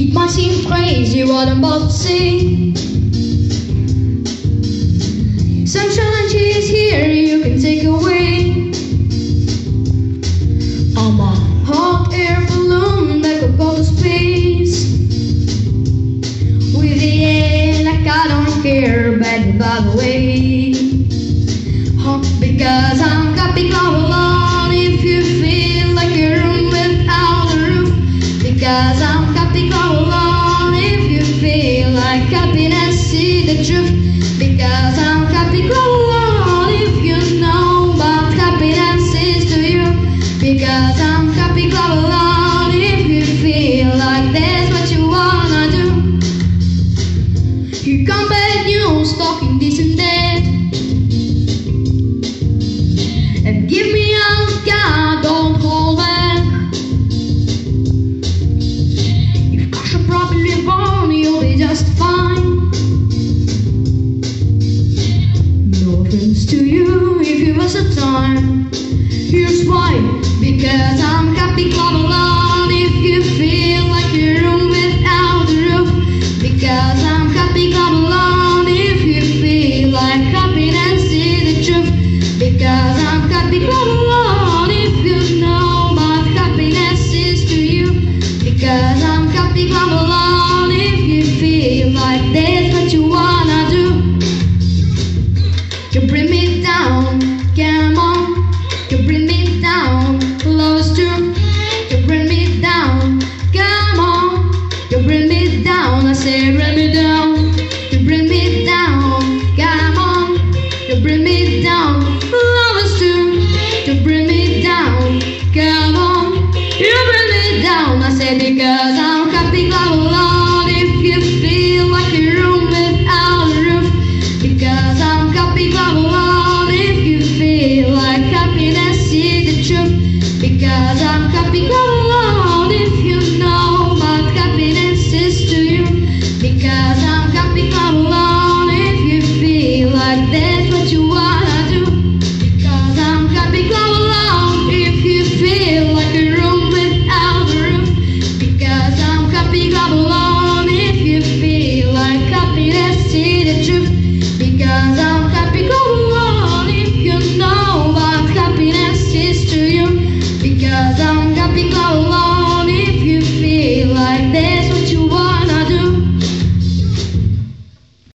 It might seem crazy what I'm about to say. Sunshine, she's here, you can take away. I'm a hot air balloon that could go to space. With the air, like I don't care, but by the way. Huh, because I'm copy alone if you feel like room without a roof. Because I'm copy Because I'm copy alone if you feel like that's what you wanna do. Here come bad news talking this and that. And give me all God, don't hold back. If gosh are properly born, you'll be just fine. No offense to you if you was a time. Here's why, because I'm happy club alone. If you feel like you're room without a roof, because I'm happy alone. If you feel like happiness is the truth, because I'm happy club alone. You bring me down, come on. You bring me down, close to. You bring me down, come on. You bring me down, I say because I'm happy all alone. Oh if you feel like a room without a roof. Because I'm happy all alone oh if you feel like happiness is the truth. Because I'm oh